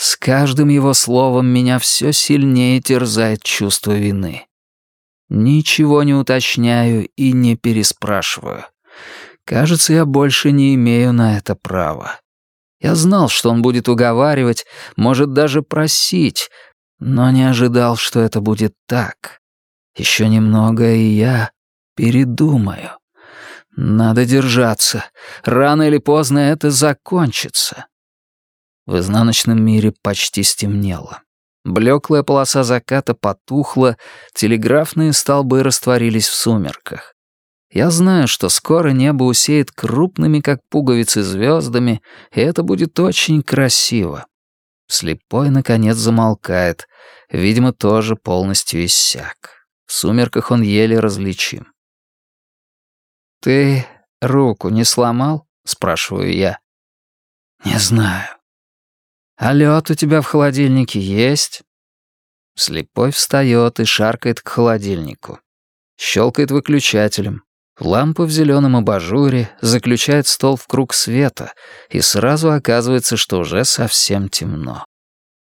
С каждым его словом меня все сильнее терзает чувство вины. Ничего не уточняю и не переспрашиваю. Кажется, я больше не имею на это права. Я знал, что он будет уговаривать, может даже просить, но не ожидал, что это будет так. Еще немного, и я передумаю. Надо держаться. Рано или поздно это закончится. В изнаночном мире почти стемнело. Блеклая полоса заката потухла, телеграфные столбы растворились в сумерках. Я знаю, что скоро небо усеет крупными, как пуговицы, звездами, и это будет очень красиво. Слепой, наконец, замолкает. Видимо, тоже полностью иссяк. В сумерках он еле различим. «Ты руку не сломал?» — спрашиваю я. «Не знаю». «А лед у тебя в холодильнике есть?» Слепой встает и шаркает к холодильнику. Щелкает выключателем. Лампа в зеленом абажуре заключает стол в круг света, и сразу оказывается, что уже совсем темно.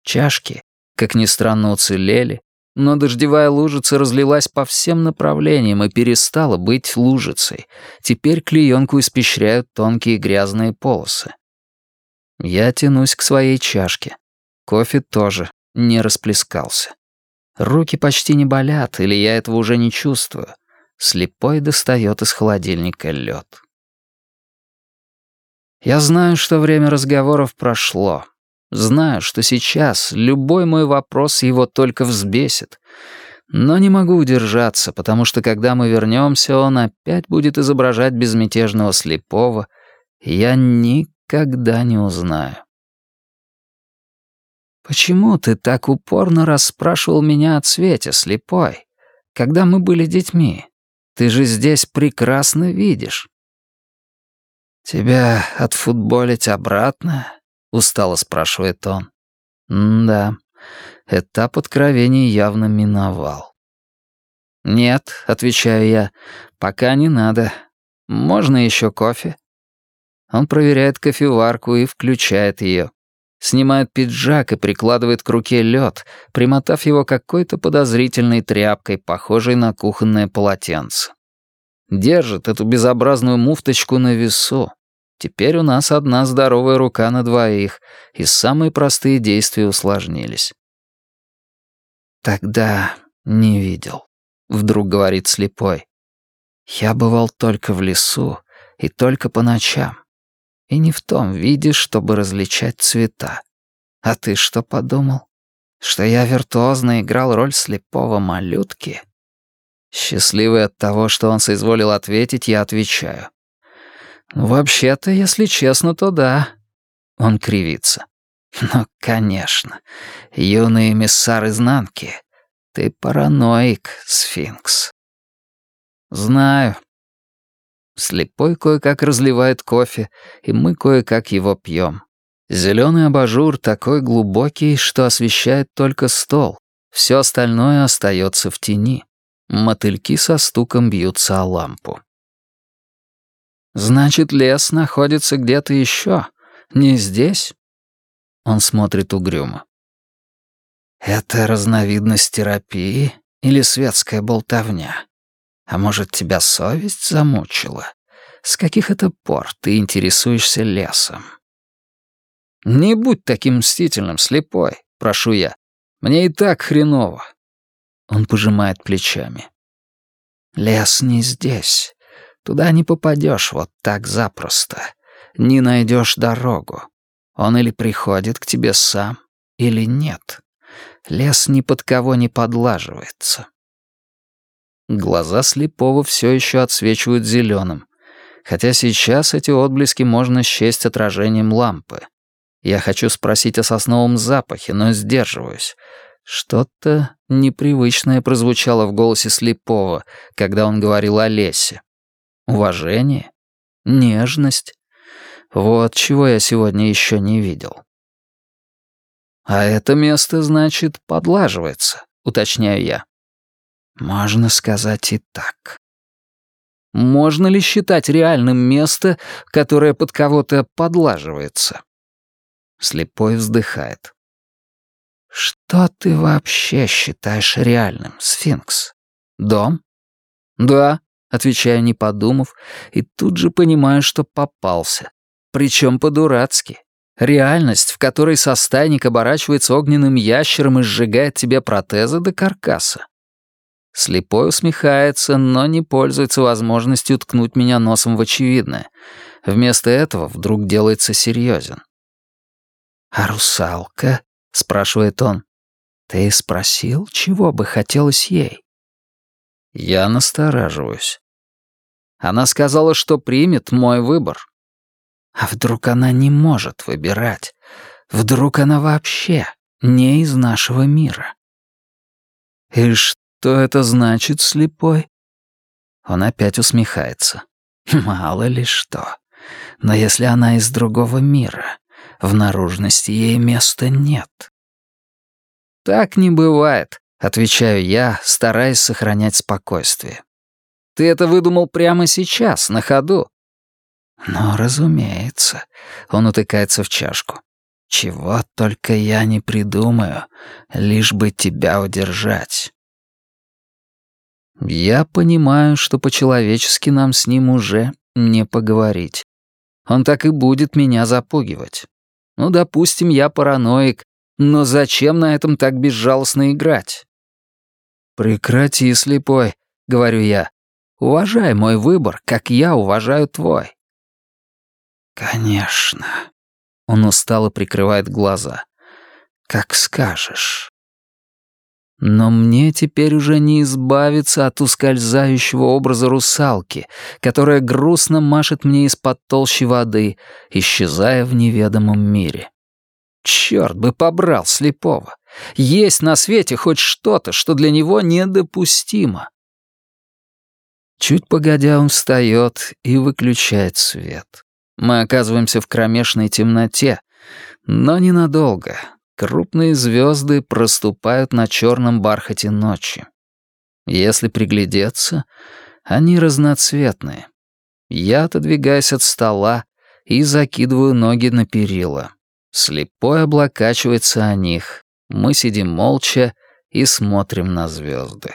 Чашки, как ни странно, уцелели, но дождевая лужица разлилась по всем направлениям и перестала быть лужицей. Теперь клеенку испещряют тонкие грязные полосы. Я тянусь к своей чашке. Кофе тоже не расплескался. Руки почти не болят, или я этого уже не чувствую. Слепой достает из холодильника лед. Я знаю, что время разговоров прошло. Знаю, что сейчас любой мой вопрос его только взбесит. Но не могу удержаться, потому что когда мы вернемся, он опять будет изображать безмятежного слепого, я никогда не узнаю. «Почему ты так упорно расспрашивал меня о цвете, слепой, когда мы были детьми? Ты же здесь прекрасно видишь». «Тебя отфутболить обратно?» — устало спрашивает он. «Да, этап откровений явно миновал». «Нет», — отвечаю я, — «пока не надо. Можно еще кофе?» Он проверяет кофеварку и включает ее. Снимает пиджак и прикладывает к руке лед, примотав его какой-то подозрительной тряпкой, похожей на кухонное полотенце. Держит эту безобразную муфточку на весу, Теперь у нас одна здоровая рука на двоих, и самые простые действия усложнились. «Тогда не видел», — вдруг говорит слепой. «Я бывал только в лесу и только по ночам. И не в том виде, чтобы различать цвета. А ты что подумал? Что я виртуозно играл роль слепого малютки?» Счастливый от того, что он соизволил ответить, я отвечаю. «Вообще-то, если честно, то да». Он кривится. «Ну, конечно. Юный эмиссар изнанки. Ты параноик, сфинкс». «Знаю». Слепой кое-как разливает кофе, и мы кое-как его пьем. Зеленый абажур такой глубокий, что освещает только стол. Все остальное остается в тени. Мотыльки со стуком бьются о лампу. Значит, лес находится где-то еще, не здесь? Он смотрит угрюмо. Это разновидность терапии или светская болтовня? А может, тебя совесть замучила? С каких это пор ты интересуешься лесом? Не будь таким мстительным, слепой, прошу я. Мне и так хреново. Он пожимает плечами. Лес не здесь. Туда не попадешь вот так запросто. Не найдешь дорогу. Он или приходит к тебе сам, или нет. Лес ни под кого не подлаживается. Глаза слепого все еще отсвечивают зеленым, хотя сейчас эти отблески можно счесть отражением лампы. Я хочу спросить о сосновом запахе, но сдерживаюсь. Что-то непривычное прозвучало в голосе слепого, когда он говорил о лесе. Уважение? Нежность? Вот чего я сегодня еще не видел. А это место, значит, подлаживается, уточняю я. Можно сказать и так. Можно ли считать реальным место, которое под кого-то подлаживается? Слепой вздыхает. «Что ты вообще считаешь реальным, сфинкс? Дом?» «Да», — отвечаю, не подумав, и тут же понимаю, что попался. Причем по-дурацки. Реальность, в которой состайник оборачивается огненным ящером и сжигает тебе протезы до каркаса. Слепой усмехается, но не пользуется возможностью ткнуть меня носом в очевидное. Вместо этого вдруг делается серьезен. «А русалка?» — спрашивает он. «Ты спросил, чего бы хотелось ей?» Я настораживаюсь. Она сказала, что примет мой выбор. А вдруг она не может выбирать? Вдруг она вообще не из нашего мира? И что это значит, слепой? Он опять усмехается. Мало ли что. Но если она из другого мира, в наружности ей места нет. Так не бывает, отвечаю я, стараясь сохранять спокойствие. Ты это выдумал прямо сейчас, на ходу. Но, разумеется, он утыкается в чашку. Чего только я не придумаю, лишь бы тебя удержать. Я понимаю, что по-человечески нам с ним уже не поговорить. Он так и будет меня запугивать. Ну, допустим, я параноик, но зачем на этом так безжалостно играть? «Прекрати, слепой», — говорю я. «Уважай мой выбор, как я уважаю твой». «Конечно». Он устало прикрывает глаза. «Как скажешь». Но мне теперь уже не избавиться от ускользающего образа русалки, которая грустно машет мне из-под толщи воды, исчезая в неведомом мире. Черт бы побрал слепого. Есть на свете хоть что-то, что для него недопустимо. Чуть погодя он встает и выключает свет. Мы оказываемся в кромешной темноте, но ненадолго. Крупные звезды проступают на черном бархате ночи. Если приглядеться, они разноцветные. Я отодвигаюсь от стола и закидываю ноги на перила. Слепой облокачивается о них. Мы сидим молча и смотрим на звезды.